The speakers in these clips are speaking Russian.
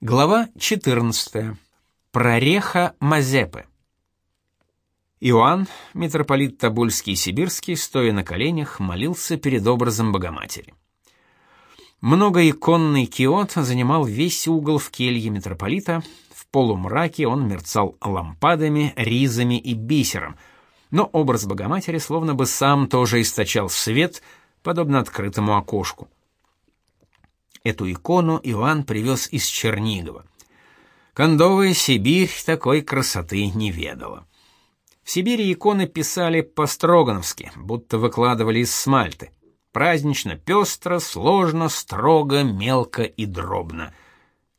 Глава 14. Прореха Мазепы. Иоанн, митрополит Тобольский и Сибирский, стоя на коленях, молился перед образом Богоматери. Многоиконный киот занимал весь угол в келье митрополита, в полумраке он мерцал лампадами, ризами и бисером, но образ Богоматери словно бы сам тоже источал свет, подобно открытому окошку. Эту икону Иоанн привез из Чернигова. Кондовая Сибирь такой красоты не ведала. В Сибири иконы писали по-строгановски, будто выкладывали из смальты. Празднично, пестро, сложно, строго, мелко и дробно.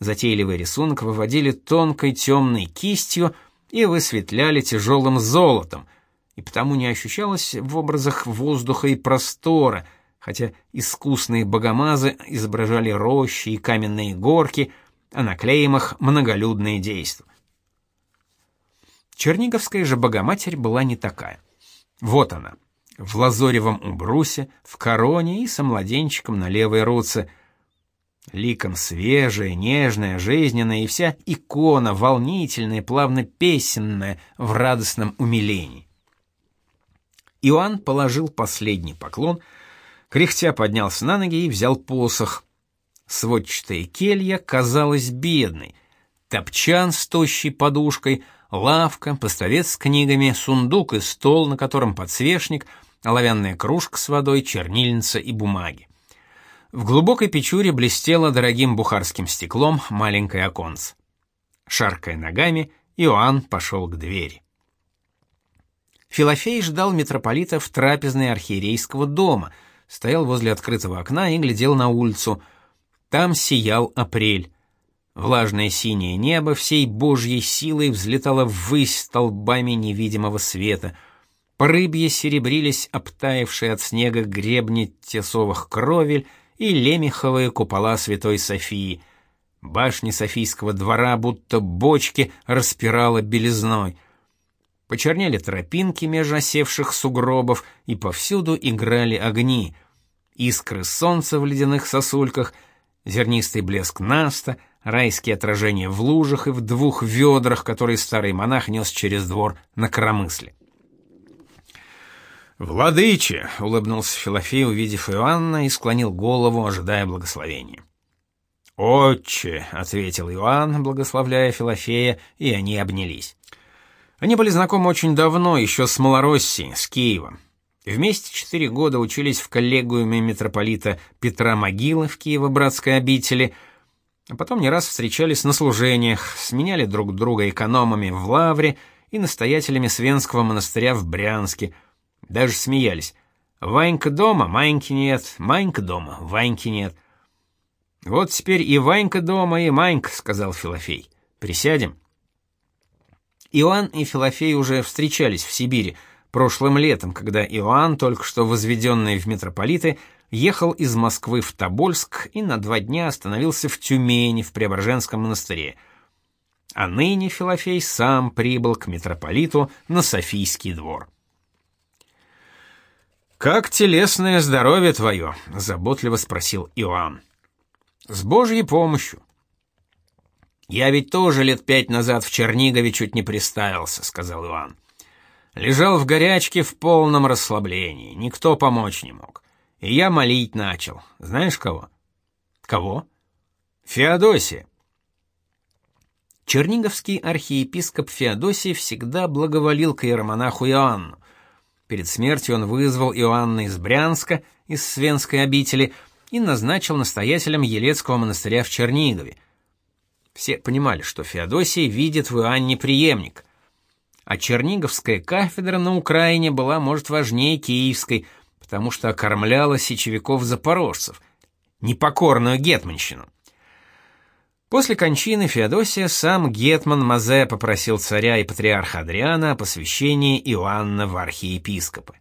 Затейливый рисунок выводили тонкой темной кистью и высветляли тяжелым золотом, и потому не ощущалось в образах воздуха и простора — хотя искусные богомазы изображали рощи и каменные горки, а на клеймах многолюдные действия. Черниговская же Богоматерь была не такая. Вот она, в лазоревом убрусе, в короне и со младенчиком на левой руце. Ликом свежая, нежная, жизненная и вся икона волнительная, плавно песенная, в радостном умилении. Иоанн положил последний поклон — Кряхтя поднялся на ноги и взял посох. Сводчатая келья казалась бедной. Топчан с тощей подушкой, лавка, поставец с книгами, сундук и стол, на котором подсвечник, оловянная кружка с водой, чернильница и бумаги. В глубокой печуре блестело дорогим бухарским стеклом маленькое оконце. Шаркая ногами, Иоанн пошел к двери. Филофей ждал митрополита в трапезной архиерейского дома — стоял возле открытого окна и глядел на улицу. Там сиял апрель. Влажное синее небо всей божьей силой взлетало ввысь столбами невидимого света. По рыбье серебрились обтаявшие от снега гребни тесовых кровель и лемеховые купола Святой Софии. Башни Софийского двора, будто бочки, распирала белизной — Почернели тропинки меж осевших сугробов, и повсюду играли огни. Искры солнца в ледяных сосульках, зернистый блеск наста, райские отражения в лужах и в двух ведрах, которые старый монах нес через двор на коромысле. «Владыче!» — улыбнулся Филофей, увидев Иоанна, и склонил голову, ожидая благословения. «Отче!» — ответил Иоанн, благословляя Филофея, и они обнялись. Они были знакомы очень давно, еще с Малороссии, с Киева. Вместе четыре года учились в коллегиуме митрополита Петра Могилы в Киево-Братской обители, а потом не раз встречались на служениях, сменяли друг друга экономами в Лавре и настоятелями Свенского монастыря в Брянске. Даже смеялись. «Ванька дома, Маньки нет, Манька дома, Ваньки нет». «Вот теперь и Ванька дома, и Манька», — сказал Филофей. «Присядем?» Иоанн и Филофей уже встречались в Сибири прошлым летом, когда Иоанн, только что возведенный в митрополиты, ехал из Москвы в Тобольск и на два дня остановился в Тюмени в Преображенском монастыре. А ныне Филофей сам прибыл к митрополиту на Софийский двор. «Как телесное здоровье твое?» — заботливо спросил Иоанн. «С Божьей помощью. «Я ведь тоже лет пять назад в Чернигове чуть не приставился», — сказал Иван. «Лежал в горячке в полном расслаблении, никто помочь не мог. И я молить начал. Знаешь кого?» «Кого?» «Феодосия». Черниговский архиепископ Феодосий всегда благоволил к иеромонаху Иоанну. Перед смертью он вызвал Иоанна из Брянска, из Свенской обители, и назначил настоятелем Елецкого монастыря в Чернигове — все понимали, что Феодосий видит в Иоанне преемник. А Черниговская кафедра на Украине была, может, важнее Киевской, потому что окормляла сечевиков-запорожцев, непокорную гетманщину. После кончины Феодосия сам гетман Мазе попросил царя и патриарха Адриана о посвящении Иоанна в архиепископы.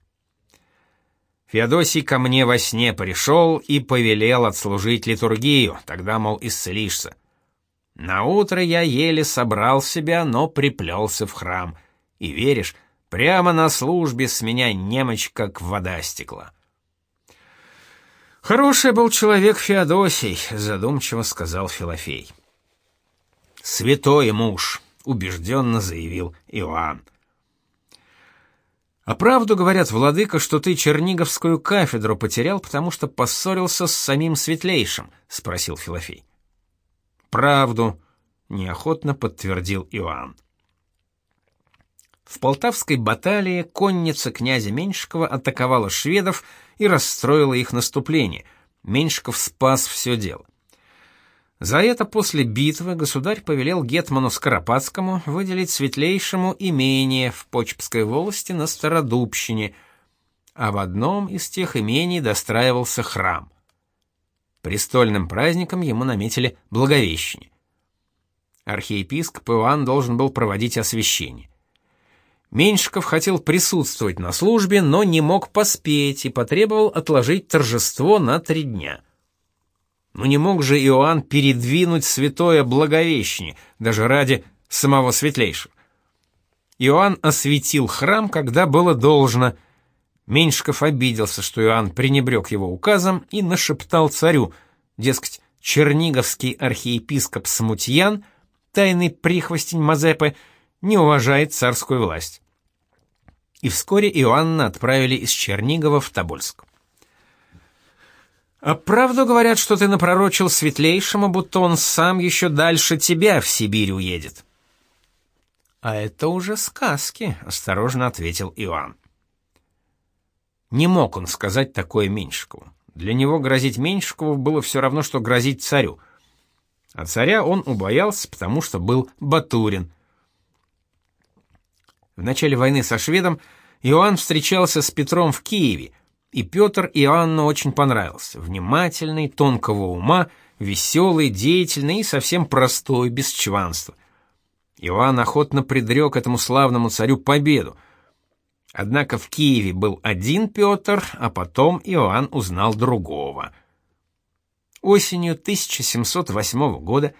Феодосий ко мне во сне пришел и повелел отслужить литургию, тогда, мол, исцелишься. На утро я еле собрал себя, но приплелся в храм. И веришь, прямо на службе с меня немочь как вода стекла. Хороший был человек Феодосий, задумчиво сказал Филофей. святой муж, убежденно заявил Иоанн. А правду говорят, владыка, что ты Черниговскую кафедру потерял, потому что поссорился с самим Светлейшим, спросил Филофей. Правду, неохотно подтвердил Иоанн. В Полтавской баталии конница князя Меньшикова атаковала шведов и расстроила их наступление. Меньшиков спас все дело. За это после битвы государь повелел гетману Скоропадскому выделить светлейшему имение в Почпской волости на Стародубщине, а в одном из тех имений достраивался храм. Престольным праздником ему наметили Благовещение. Архиепископ Иоанн должен был проводить освящение. Меньшиков хотел присутствовать на службе, но не мог поспеть и потребовал отложить торжество на три дня. Но не мог же Иоанн передвинуть святое Благовещение, даже ради самого светлейшего. Иоанн осветил храм, когда было должно. Меньшиков обиделся, что Иоанн пренебрег его указом и нашептал царю, дескать, черниговский архиепископ Смутьян, тайный прихвостень Мазепы, не уважает царскую власть. И вскоре Иоанна отправили из Чернигова в Тобольск. А правду говорят, что ты напророчил светлейшему, будто он сам еще дальше тебя в Сибирь уедет. А это уже сказки, осторожно ответил Иоанн. Не мог он сказать такое Меньшикову. Для него грозить Меньшикову было все равно, что грозить царю. А царя он убоялся, потому что был Батурин. В начале войны со шведом Иоанн встречался с Петром в Киеве, и Петр Иоанну очень понравился. Внимательный, тонкого ума, веселый, деятельный и совсем простой, без чванства. Иоанн охотно предрек этому славному царю победу. Однако в Киеве был один Петр, а потом Иоанн узнал другого. Осенью 1708 года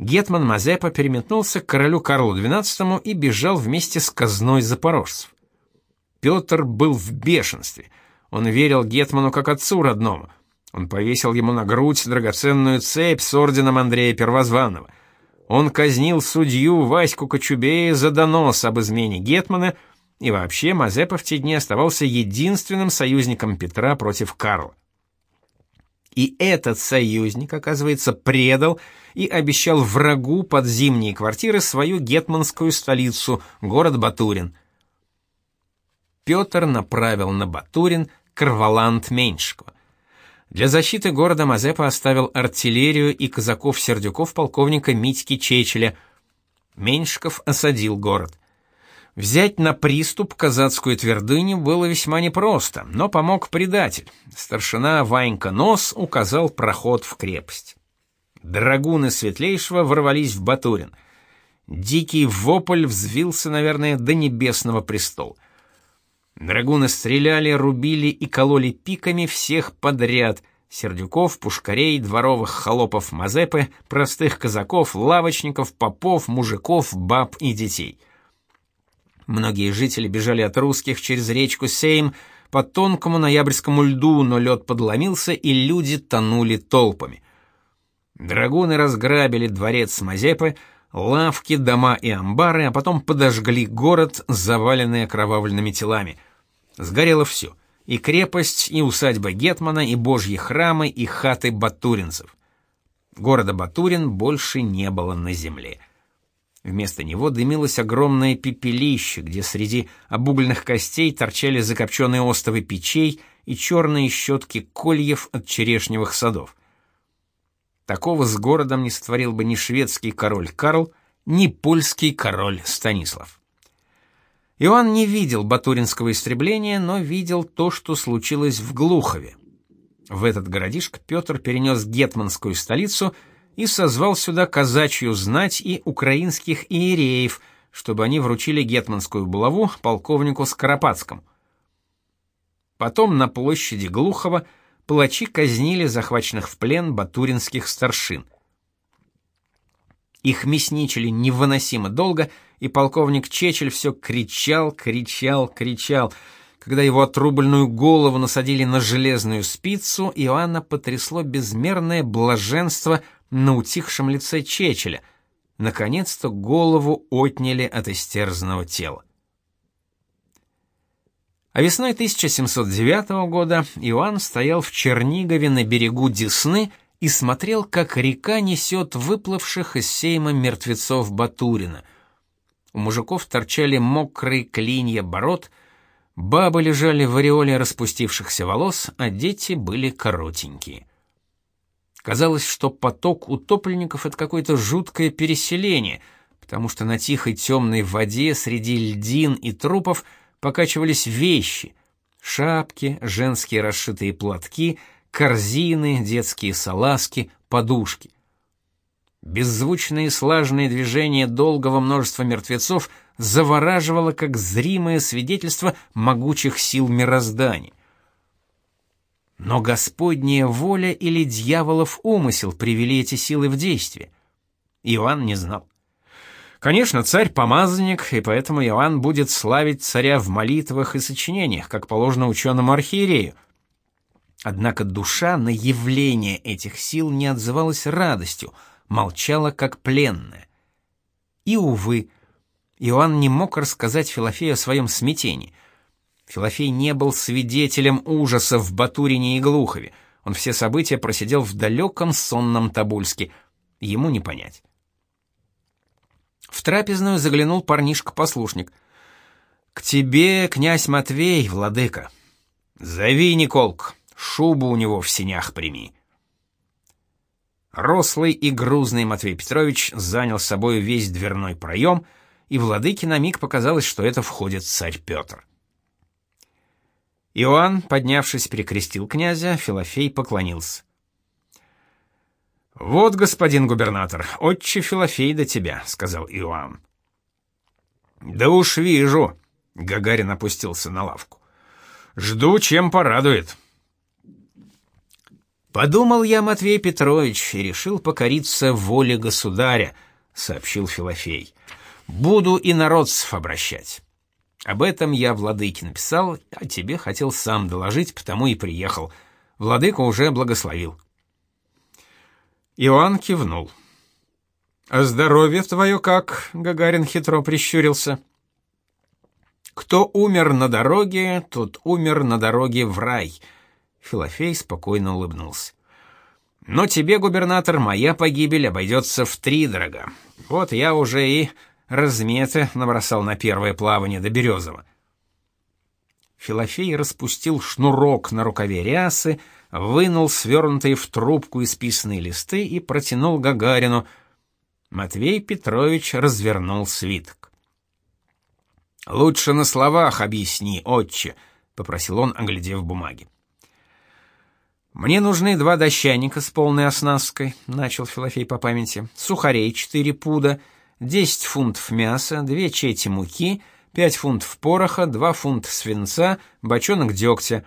гетман Мазепа переметнулся к королю Карлу XII и бежал вместе с казной запорожцев. Петр был в бешенстве — он верил гетману как отцу родному. Он повесил ему на грудь драгоценную цепь с орденом Андрея Первозванного. Он казнил судью Ваську Кочубея за донос об измене гетмана, и вообще Мазепа в те дни оставался единственным союзником Петра против Карла. И этот союзник, оказывается, предал и обещал врагу под зимние квартиры свою гетманскую столицу, город Батурин. Петр направил на Батурин Карвалант Меньшикова. Для защиты города Мазепа оставил артиллерию и казаков-сердюков полковника Митьки Чечеля. Меньшиков осадил город. Взять на приступ казацкую твердыню было весьма непросто, но помог предатель. Старшина Ванька Нос указал проход в крепость. Драгуны Светлейшего ворвались в Батурин. Дикий вопль взвился, наверное, до небесного престола. Драгуны стреляли, рубили и кололи пиками всех подряд: сердюков, пушкарей, дворовых холопов Мазепы, простых казаков, лавочников, попов, мужиков, баб и детей. Многие жители бежали от русских через речку Сейм по тонкому ноябрьскому льду, но лед подломился, и люди тонули толпами. Драгуны разграбили дворец Мазепы, лавки, дома и амбары, а потом подожгли город, заваленный окровавленными телами — Сгорело все. И крепость, и усадьба Гетмана, и божьи храмы, и хаты батуринцев. Города Батурин больше не было на земле. Вместо него дымилось огромное пепелище, где среди обугленных костей торчали закопченные остовы печей и черные щетки кольев от черешневых садов. Такого с городом не сотворил бы ни шведский король Карл, ни польский король Станислав. Иоанн не видел батуринского истребления, но видел то, что случилось в Глухове. В этот городишко Петр перенес гетманскую столицу и созвал сюда казачью знать и украинских иереев, чтобы они вручили гетманскую булаву полковнику Скоропадскому. Потом на площади Глухова палачи казнили захваченных в плен батуринских старшин. Их мясничили невыносимо долго — и полковник Чечель все кричал, кричал, кричал. Когда его отрубленную голову насадили на железную спицу, Иоанна потрясло безмерное блаженство на утихшем лице Чечеля. наконец-то голову отняли от истерзанного тела. А весной 1709 года Иоанн стоял в Чернигове на берегу Десны и смотрел, как река несет выплывших из сейма мертвецов Батурина. У мужиков торчали мокрые клинья бород, бабы лежали в ореоле распустившихся волос, а дети были коротенькие. Казалось, что поток утопленников — это какое-то жуткое переселение, потому что на тихой темной воде среди льдин и трупов покачивались вещи — шапки, женские расшитые платки, корзины, детские салазки, подушки. Беззвучные слаженные движения долгого множества мертвецов завораживало как зримое свидетельство могучих сил мироздания. Но Господняя воля или дьяволов умысел привели эти силы в действие. Иоанн не знал. Конечно, царь помазанник, и поэтому Иоанн будет славить царя в молитвах и сочинениях, как положено ученому архиерею. Однако душа на явление этих сил не отзывалась радостью, молчала как пленная. И увы, Иоанн не мог рассказать Филофею о своем смятении — Филофей не был свидетелем ужаса в Батурине и Глухове. Он все события просидел в далеком сонном Тобольске. Ему не понять. В трапезную заглянул парнишка-послушник. «К тебе, князь Матвей, владыка. Зови, Николк, шубу у него в синях прими». Рослый и грузный Матвей Петрович занял собой весь дверной проем, и владыке на миг показалось, что это входит царь Петр. Иоанн, поднявшись, перекрестил князя, Филофей поклонился. «Вот, господин губернатор, отче Филофей до тебя», — сказал Иоанн. «Да уж вижу», — Гагарин опустился на лавку. «Жду, чем порадует». «Подумал я, Матвей Петрович, и решил покориться воле государя», — сообщил Филофей. «Буду и народцев обращать». Об этом я владыке написал, а тебе хотел сам доложить, потому и приехал. Владыка уже благословил. Иоанн кивнул. «А здоровье твое как?» — Гагарин хитро прищурился. «Кто умер на дороге, тот умер на дороге в рай», — Филофей спокойно улыбнулся. «Но тебе, губернатор, моя погибель обойдется в три дорога. Вот я уже и разметы набросал на первое плавание до Березова. Филофей распустил шнурок на рукаве рясы, вынул свернутые в трубку исписанные листы и протянул Гагарину. Матвей Петрович развернул свиток. «Лучше на словах объясни, отче», — попросил он, оглядев бумаги. «Мне нужны два дощаника с полной оснасткой», — начал Филофей по памяти, — «сухарей четыре пуда, 10 фунтов мяса, 2 чети муки, 5 фунтов пороха, 2 фунта свинца, бочонок дегтя.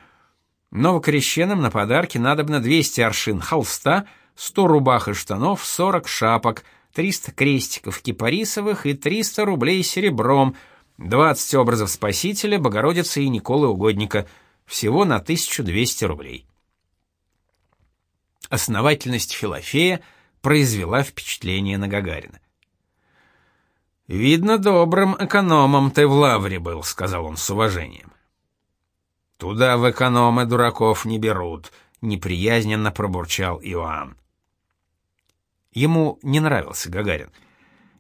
Новокрещенным на подарки надобно 200 аршин холста, 100 рубах и штанов, 40 шапок, 300 крестиков кипарисовых и 300 рублей серебром, 20 образов Спасителя, Богородицы и Николы Угодника, всего на 1200 рублей. Основательность Филофея произвела впечатление на Гагарина. «Видно, добрым экономом ты в лавре был», — сказал он с уважением. «Туда в экономы дураков не берут», — неприязненно пробурчал Иоанн. Ему не нравился Гагарин.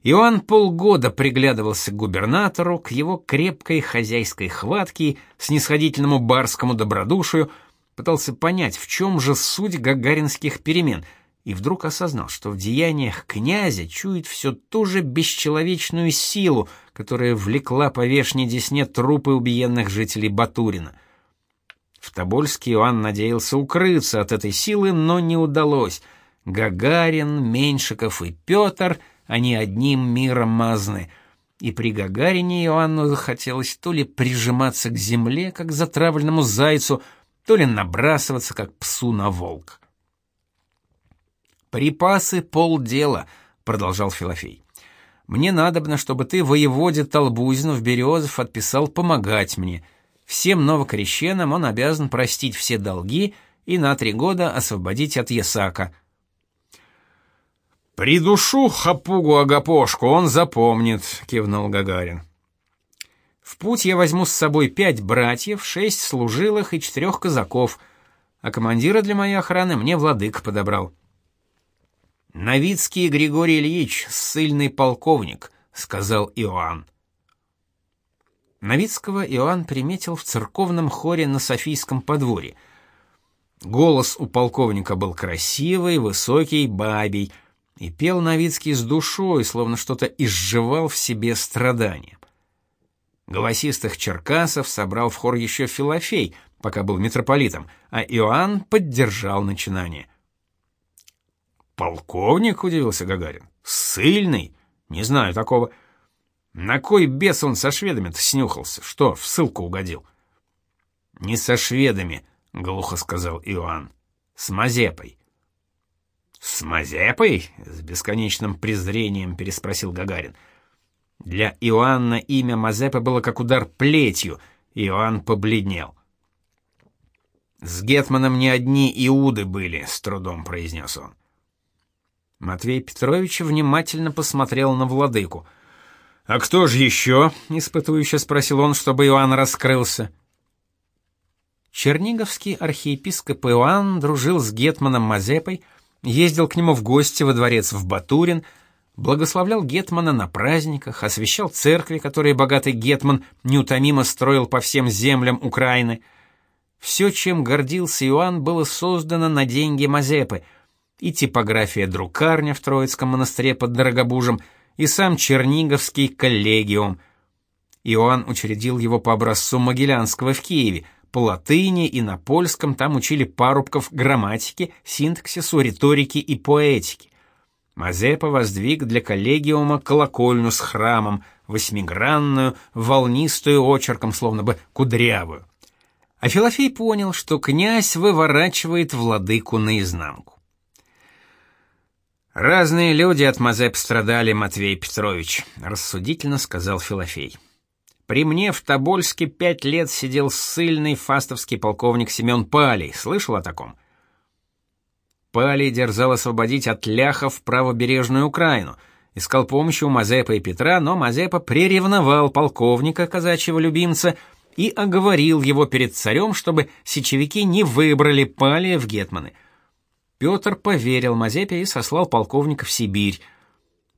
Иоанн полгода приглядывался к губернатору, к его крепкой хозяйской хватке, снисходительному барскому добродушию, пытался понять, в чем же суть гагаринских перемен — и вдруг осознал, что в деяниях князя чует все ту же бесчеловечную силу, которая влекла по вешней десне трупы убиенных жителей Батурина. В Тобольске Иоанн надеялся укрыться от этой силы, но не удалось. Гагарин, Меньшиков и Петр, они одним миром мазны. И при Гагарине Иоанну захотелось то ли прижиматься к земле, как затравленному зайцу, то ли набрасываться, как псу на волк. «Припасы — полдела», — продолжал Филофей. «Мне надобно, чтобы ты воеводе Толбузину в Березов отписал помогать мне. Всем новокрещенам он обязан простить все долги и на три года освободить от ясака». Придушу хапугу Агапошку, он запомнит, кивнул Гагарин. В путь я возьму с собой пять братьев, шесть служилых и четырех казаков, а командира для моей охраны мне владык подобрал. Новицкий Григорий Ильич, ссыльный полковник, сказал Иоанн. Новицкого Иоанн приметил в церковном хоре на Софийском подворье. Голос у полковника был красивый, высокий, бабий, и пел Новицкий с душой, словно что-то изживал в себе страдания. Голосистых черкасов собрал в хор еще Филофей, пока был митрополитом, а Иоанн поддержал начинание. Полковник, удивился Гагарин. Сыльный? Не знаю такого. На кой бес он со шведами-то снюхался? Что, в ссылку угодил? Не со шведами, глухо сказал Иоанн. С Мазепой. С Мазепой? с бесконечным презрением переспросил Гагарин. Для Иоанна имя Мазепы было как удар плетью. Иоанн побледнел. С гетманом не одни иуды были, с трудом произнес он. Матвей Петрович внимательно посмотрел на владыку. «А кто же еще?» — испытующе спросил он, чтобы Иоанн раскрылся. Черниговский архиепископ Иоанн дружил с гетманом Мазепой, ездил к нему в гости во дворец в Батурин, благословлял гетмана на праздниках, освящал церкви, которые богатый гетман неутомимо строил по всем землям Украины. Все, чем гордился Иоанн, было создано на деньги Мазепы — и типография друкарня в Троицком монастыре под Дорогобужем, и сам Черниговский коллегиум. Иоанн учредил его по образцу Могилянского в Киеве. По латыни и на польском там учили парубков грамматики, синтаксису, риторики и поэтики. Мазепа воздвиг для коллегиума колокольню с храмом, восьмигранную, волнистую очерком, словно бы кудрявую. А Филофей понял, что князь выворачивает владыку наизнанку. Разные люди от Мазеп страдали, Матвей Петрович, рассудительно сказал Филофей. При мне в Тобольске пять лет сидел ссыльный фастовский полковник Семен Палий. Слышал о таком? Палий дерзал освободить от ляхов правобережную Украину. Искал помощи у Мазепа и Петра, но Мазепа приревновал полковника, казачьего любимца, и оговорил его перед царем, чтобы сечевики не выбрали Палия в гетманы. Петр поверил Мазепе и сослал полковника в Сибирь.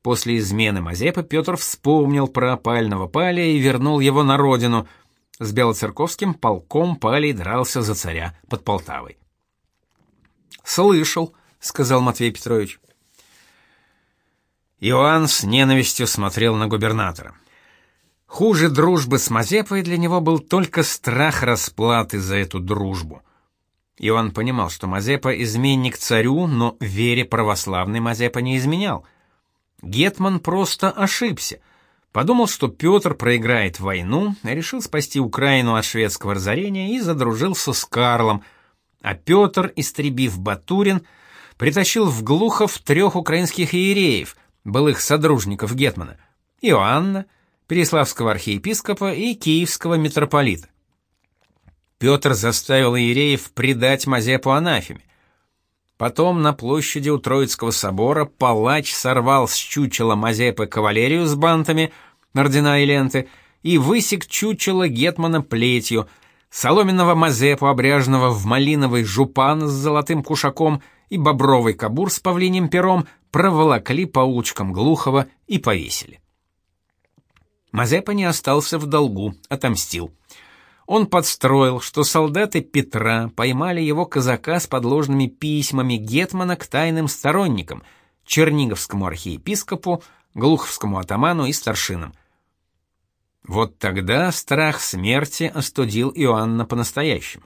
После измены Мазепы Петр вспомнил про опального Палия и вернул его на родину. С Белоцерковским полком Палий дрался за царя под Полтавой. «Слышал», — сказал Матвей Петрович. Иоанн с ненавистью смотрел на губернатора. Хуже дружбы с Мазепой для него был только страх расплаты за эту дружбу. И он понимал, что Мазепа изменник царю, но вере православной Мазепа не изменял. Гетман просто ошибся. Подумал, что Петр проиграет войну, решил спасти Украину от шведского разорения и задружился с Карлом. А Петр, истребив Батурин, притащил в Глухов трех украинских иереев, былых содружников Гетмана: Иоанна, Переславского архиепископа и Киевского митрополита. Петр заставил иереев предать Мазепу анафеме. Потом на площади у Троицкого собора палач сорвал с чучела Мазепы кавалерию с бантами, ордена и ленты, и высек чучело гетмана плетью, соломенного Мазепу, обряженного в малиновый жупан с золотым кушаком и бобровый кабур с павлиним пером, проволокли по улочкам Глухова и повесили. Мазепа не остался в долгу, отомстил. Он подстроил, что солдаты Петра поймали его казака с подложными письмами гетмана к тайным сторонникам, черниговскому архиепископу, глуховскому атаману и старшинам. Вот тогда страх смерти остудил Иоанна по-настоящему.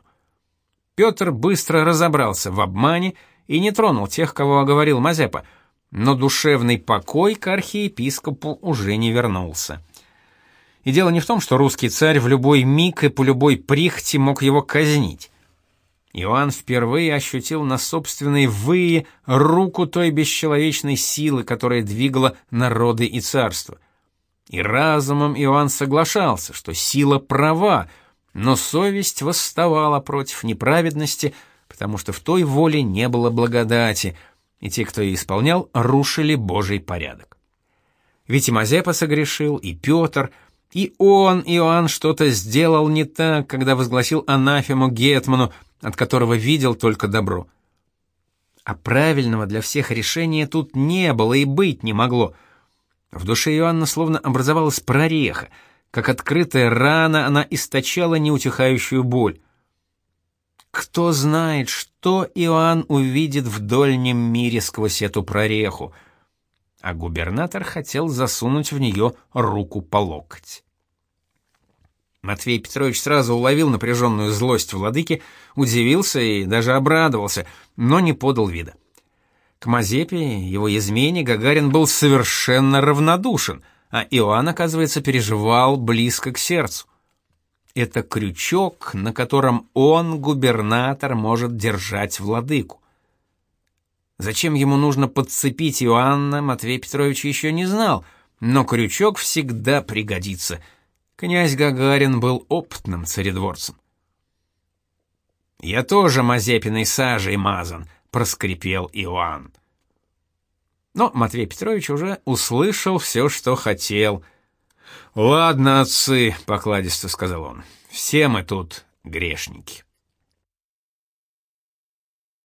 Петр быстро разобрался в обмане и не тронул тех, кого оговорил Мазепа, но душевный покой к архиепископу уже не вернулся. И дело не в том, что русский царь в любой миг и по любой прихоти мог его казнить. Иоанн впервые ощутил на собственной вые руку той бесчеловечной силы, которая двигала народы и царства. И разумом Иоанн соглашался, что сила права, но совесть восставала против неправедности, потому что в той воле не было благодати, и те, кто ее исполнял, рушили Божий порядок. Ведь и Мазепа согрешил, и Петр, и он, Иоанн, что-то сделал не так, когда возгласил анафему Гетману, от которого видел только добро. А правильного для всех решения тут не было и быть не могло. В душе Иоанна словно образовалась прореха, как открытая рана она источала неутихающую боль. Кто знает, что Иоанн увидит в дольнем мире сквозь эту прореху — а губернатор хотел засунуть в нее руку по локоть. Матвей Петрович сразу уловил напряженную злость владыки, удивился и даже обрадовался, но не подал вида. К Мазепе, его измене, Гагарин был совершенно равнодушен, а Иоанн, оказывается, переживал близко к сердцу. Это крючок, на котором он, губернатор, может держать владыку. Зачем ему нужно подцепить Иоанна, Матвей Петрович еще не знал, но крючок всегда пригодится. Князь Гагарин был опытным царедворцем. «Я тоже Мазепиной сажей мазан», — проскрипел Иоанн. Но Матвей Петрович уже услышал все, что хотел. «Ладно, отцы», — покладисто сказал он, — «все мы тут грешники».